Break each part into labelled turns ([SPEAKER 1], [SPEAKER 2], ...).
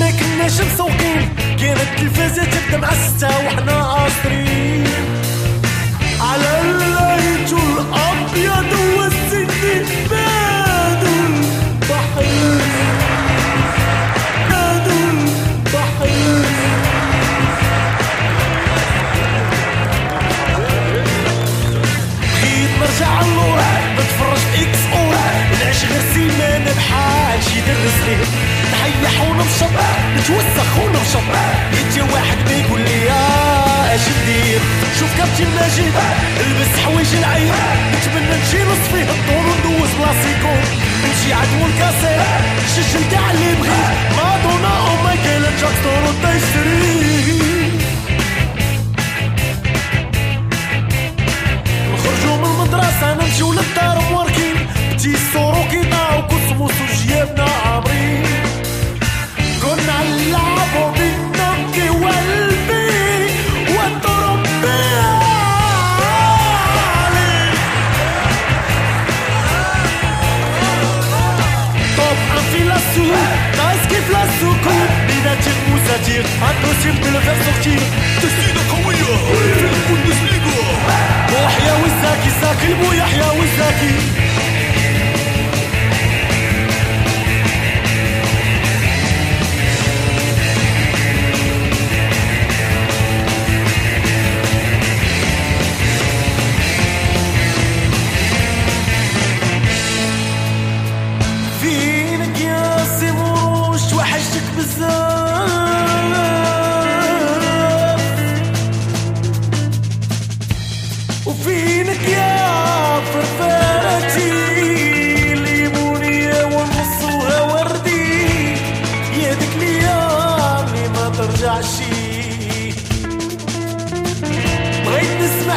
[SPEAKER 1] ما كناش مسوقين كانت التلفازة تبدا مع ستة وحنا عاصرين نتوسخ ونمشط يجي واحد بيقول لي يا اش ندير؟ شوف كابتن ماجد البس حوايج العين. نتمنى نجي نصفيه الدور وندوز بلاصيكم. نمشي عدو الكاسير. نسجل كاع اللي بغيت في لاسو نايس كيف لاسوكو بيناتي المساتير امبوسيبل دو لو فير سورتير تسديدة قوية في البوندسليغا ويحيى وزاكي ساكي المو يحيى وزاكي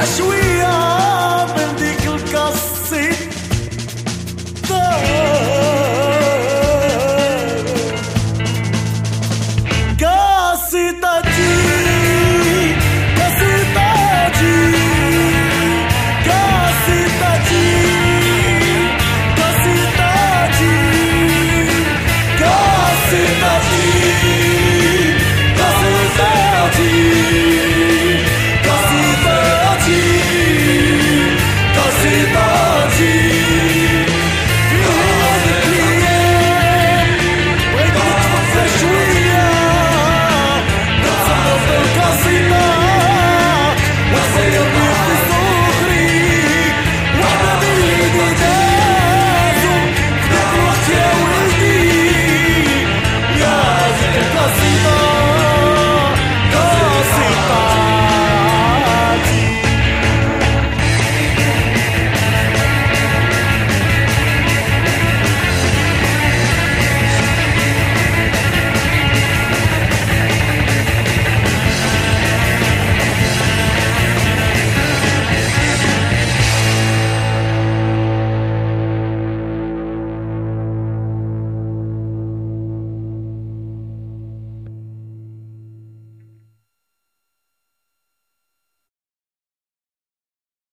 [SPEAKER 1] wish we